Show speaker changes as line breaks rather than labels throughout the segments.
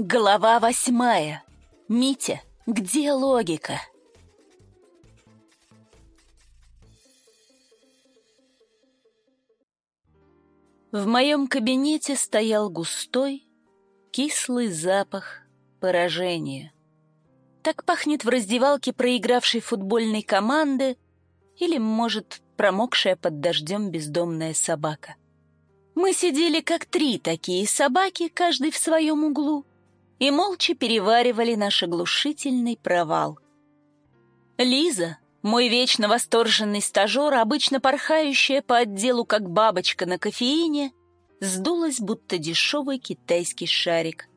Глава восьмая. Митя, где логика? В моем кабинете стоял густой, кислый запах поражения. Так пахнет в раздевалке проигравшей футбольной команды или, может, промокшая под дождем бездомная собака. Мы сидели как три такие собаки, каждый в своем углу, и молча переваривали наш оглушительный провал. Лиза, мой вечно восторженный стажер, обычно порхающая по отделу как бабочка на кофеине, сдулась, будто дешевый китайский шарик.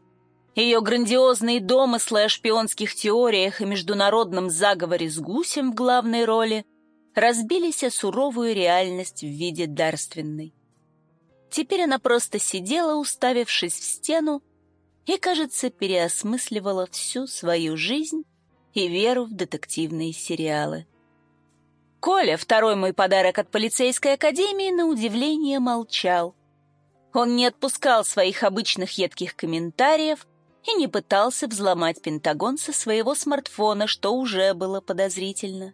Ее грандиозные домыслы о шпионских теориях и международном заговоре с гусем в главной роли разбились о суровую реальность в виде дарственной. Теперь она просто сидела, уставившись в стену, и, кажется, переосмысливала всю свою жизнь и веру в детективные сериалы. Коля, второй мой подарок от полицейской академии, на удивление молчал. Он не отпускал своих обычных едких комментариев и не пытался взломать Пентагон со своего смартфона, что уже было подозрительно.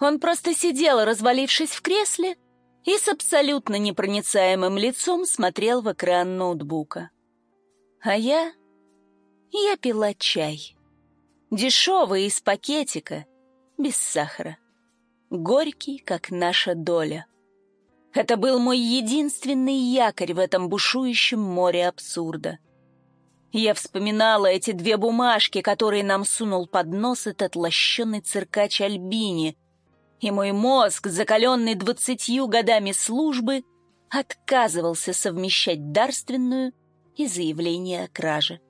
Он просто сидел, развалившись в кресле, и с абсолютно непроницаемым лицом смотрел в экран ноутбука. А я... я пила чай. Дешевый из пакетика, без сахара. Горький, как наша доля. Это был мой единственный якорь в этом бушующем море абсурда. Я вспоминала эти две бумажки, которые нам сунул под нос этот лощеный циркач Альбини, и мой мозг, закаленный двадцатью годами службы, отказывался совмещать дарственную и заявление о краже.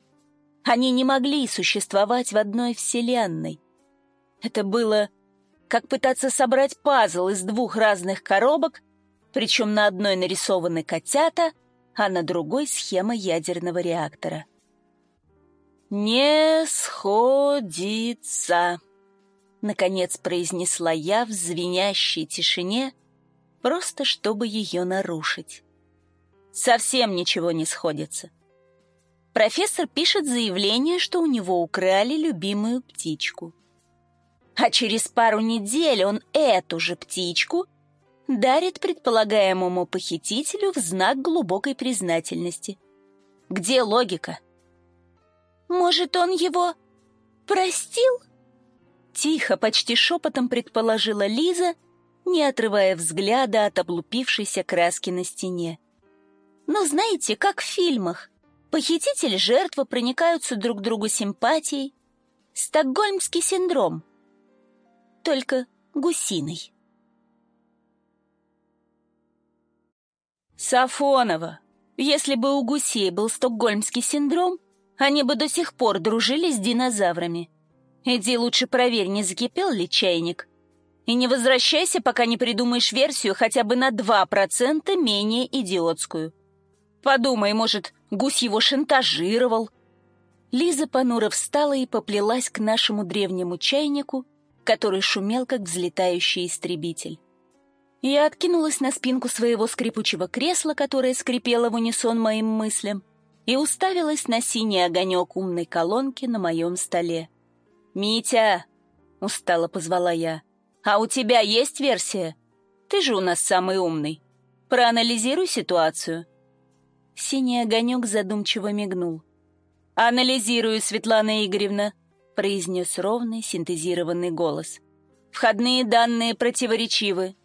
Они не могли существовать в одной вселенной. Это было как пытаться собрать пазл из двух разных коробок, причем на одной нарисованы котята, а на другой схема ядерного реактора. «Не сходится», — наконец произнесла я в звенящей тишине, просто чтобы ее нарушить. Совсем ничего не сходится. Профессор пишет заявление, что у него украли любимую птичку. А через пару недель он эту же птичку дарит предполагаемому похитителю в знак глубокой признательности. Где логика? Может, он его простил? Тихо, почти шепотом предположила Лиза, не отрывая взгляда от облупившейся краски на стене. Но знаете, как в фильмах. Похититель и жертва проникаются друг другу симпатией. Стокгольмский синдром. Только гусиный. Сафонова, если бы у гусей был стокгольмский синдром, они бы до сих пор дружили с динозаврами. Иди лучше проверь, не закипел ли чайник. И не возвращайся, пока не придумаешь версию хотя бы на 2% менее идиотскую. Подумай, может, гусь его шантажировал. Лиза понуро встала и поплелась к нашему древнему чайнику, который шумел, как взлетающий истребитель. Я откинулась на спинку своего скрипучего кресла, которое скрипело в унисон моим мыслям, и уставилась на синий огонек умной колонки на моем столе. «Митя!» — устало позвала я. «А у тебя есть версия? Ты же у нас самый умный. Проанализируй ситуацию. Синий огонек задумчиво мигнул. «Анализирую, Светлана Игоревна», — произнес ровный синтезированный голос. «Входные данные противоречивы.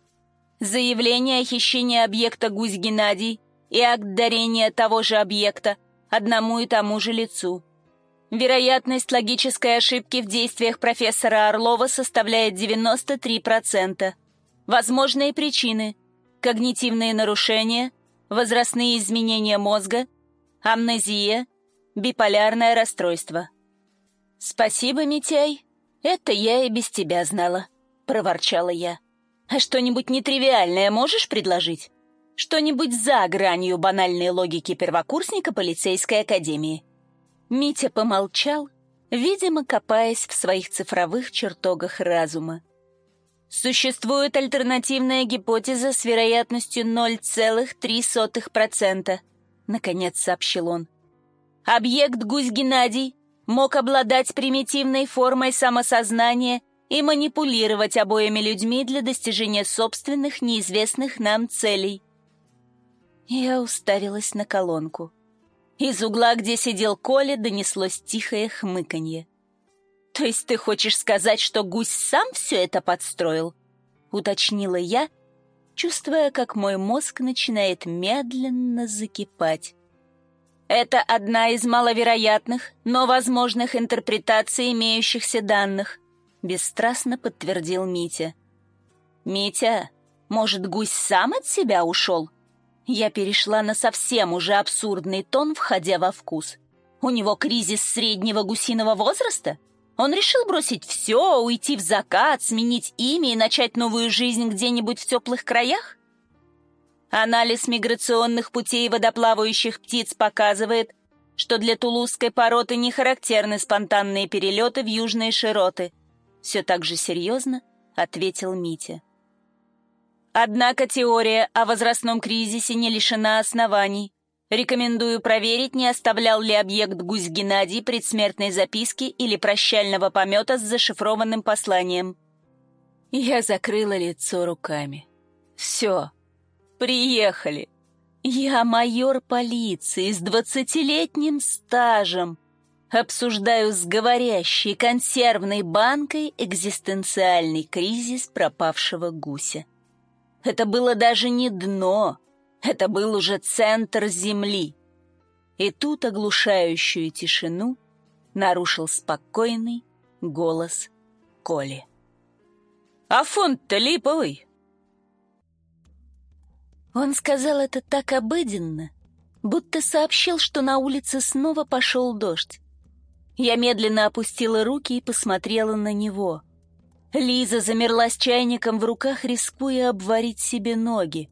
Заявление о хищении объекта «Гусь Геннадий» и акт дарения того же объекта одному и тому же лицу. Вероятность логической ошибки в действиях профессора Орлова составляет 93%. Возможные причины – когнитивные нарушения – возрастные изменения мозга, амнезия, биполярное расстройство. «Спасибо, Митяй, это я и без тебя знала», — проворчала я. «А что-нибудь нетривиальное можешь предложить? Что-нибудь за гранью банальной логики первокурсника полицейской академии?» Митя помолчал, видимо, копаясь в своих цифровых чертогах разума. Существует альтернативная гипотеза с вероятностью 0,3%, наконец сообщил он. Объект гусь Геннадий мог обладать примитивной формой самосознания и манипулировать обоими людьми для достижения собственных неизвестных нам целей. Я уставилась на колонку. Из угла, где сидел Коля, донеслось тихое хмыканье. «То есть ты хочешь сказать, что гусь сам все это подстроил?» — уточнила я, чувствуя, как мой мозг начинает медленно закипать. Это одна из маловероятных, но возможных интерпретаций имеющихся данных, бесстрастно подтвердил Митя. Митя, может, гусь сам от себя ушел? Я перешла на совсем уже абсурдный тон, входя во вкус. У него кризис среднего гусиного возраста? Он решил бросить все, уйти в закат, сменить имя и начать новую жизнь где-нибудь в теплых краях? Анализ миграционных путей водоплавающих птиц показывает, что для тулузской породы не характерны спонтанные перелеты в южные широты. Все так же серьезно ответил Митя. Однако теория о возрастном кризисе не лишена оснований. Рекомендую проверить, не оставлял ли объект гусь Геннадий предсмертной записки или прощального помета с зашифрованным посланием. Я закрыла лицо руками. Все, Приехали. Я майор полиции с двадцатилетним стажем. Обсуждаю с говорящей консервной банкой экзистенциальный кризис пропавшего гуся. Это было даже не дно, это был уже центр земли. И тут оглушающую тишину нарушил спокойный голос Коли. «А фонд-то липовый, он сказал это так обыденно, будто сообщил, что на улице снова пошел дождь. Я медленно опустила руки и посмотрела на него. Лиза замерла с чайником в руках, рискуя обварить себе ноги.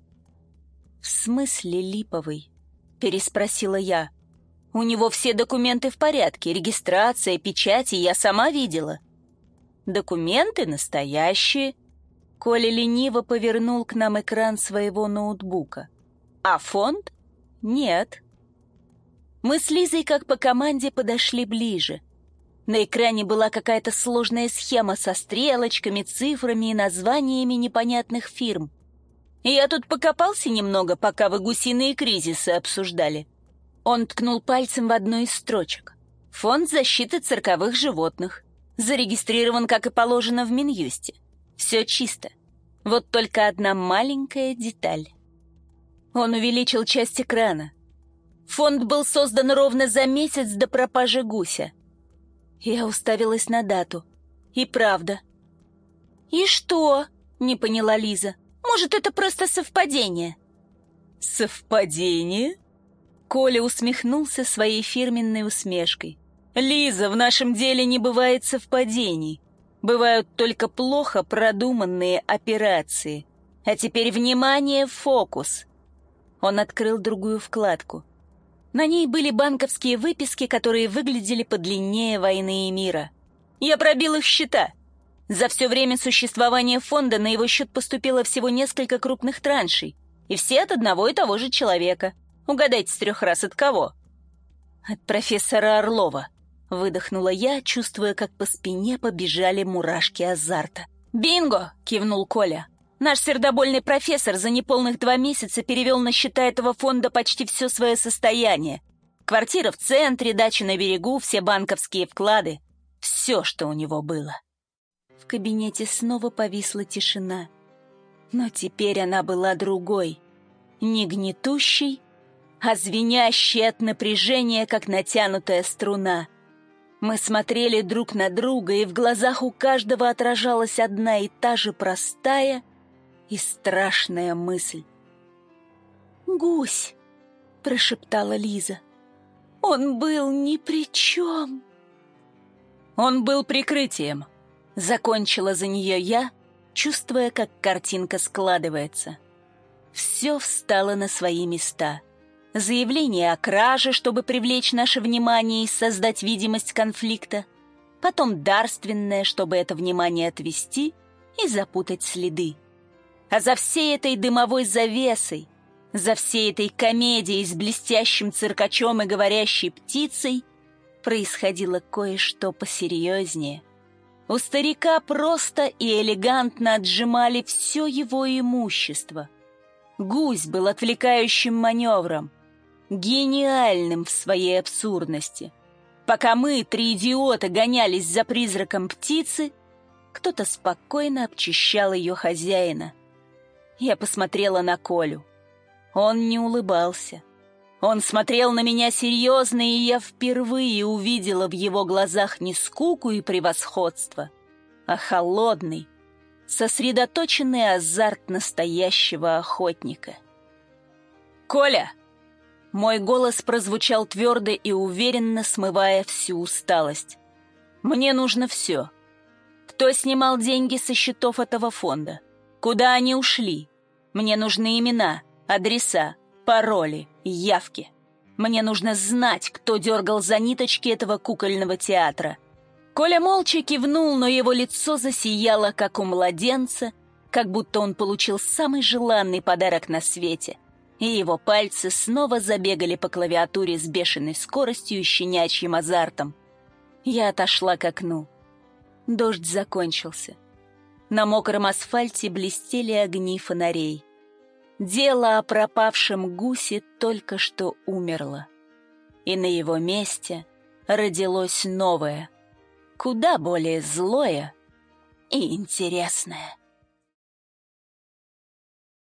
«В смысле липовый?» — переспросила я. «У него все документы в порядке, регистрация, печати, я сама видела». «Документы настоящие», Коля лениво повернул к нам экран своего ноутбука. А фонд? Нет. Мы с Лизой как по команде подошли ближе. На экране была какая-то сложная схема со стрелочками, цифрами и названиями непонятных фирм. Я тут покопался немного, пока вы гусиные кризисы обсуждали. Он ткнул пальцем в одну из строчек. Фонд защиты цирковых животных. Зарегистрирован, как и положено, в Минюсте. Все чисто. Вот только одна маленькая деталь. Он увеличил часть экрана. Фонд был создан ровно за месяц до пропажи гуся. Я уставилась на дату. И правда. «И что?» — не поняла Лиза. «Может, это просто совпадение?» «Совпадение?» Коля усмехнулся своей фирменной усмешкой. «Лиза, в нашем деле не бывает совпадений. Бывают только плохо продуманные операции. А теперь, внимание, фокус. Он открыл другую вкладку. На ней были банковские выписки, которые выглядели подлиннее войны и мира. Я пробил их счета. За все время существования фонда на его счет поступило всего несколько крупных траншей. И все от одного и того же человека. Угадайте с трех раз от кого? От профессора Орлова. Выдохнула я, чувствуя, как по спине побежали мурашки азарта. «Бинго!» — кивнул Коля. «Наш сердобольный профессор за неполных два месяца перевел на счета этого фонда почти все свое состояние. Квартира в центре, дача на берегу, все банковские вклады. Все, что у него было». В кабинете снова повисла тишина. Но теперь она была другой. Не гнетущей, а звенящей от напряжения, как натянутая струна. Мы смотрели друг на друга, и в глазах у каждого отражалась одна и та же простая и страшная мысль. «Гусь!» — прошептала Лиза. «Он был ни при чем!» «Он был прикрытием!» — закончила за нее я, чувствуя, как картинка складывается. Все встало на свои места — заявление о краже, чтобы привлечь наше внимание и создать видимость конфликта, потом дарственное, чтобы это внимание отвести и запутать следы. А за всей этой дымовой завесой, За всей этой комедией с блестящим циркачом и говорящей птицей происходило кое-что посерьезнее. У старика просто и элегантно отжимали все его имущество. Гусь был отвлекающим маневром, гениальным в своей абсурдности. Пока мы, три идиота, гонялись за призраком птицы, кто-то спокойно обчищал ее хозяина. Я посмотрела на Колю. Он не улыбался. Он смотрел на меня серьезно, и я впервые увидела в его глазах не скуку и превосходство, а холодный, сосредоточенный азарт настоящего охотника. «Коля!» Мой голос прозвучал твердо и уверенно, смывая всю усталость. «Мне нужно все. Кто снимал деньги со счетов этого фонда? Куда они ушли? Мне нужны имена, адреса, пароли, явки. Мне нужно знать, кто дергал за ниточки этого кукольного театра. Коля молча кивнул, но его лицо засияло, как у младенца, как будто он получил самый желанный подарок на свете. И его пальцы снова забегали по клавиатуре с бешеной скоростью и щенячьим азартом. Я отошла к окну. Дождь закончился. На мокром асфальте блестели огни фонарей. Дело о пропавшем гусе только что умерло. И на его месте родилось новое, куда более злое и интересное.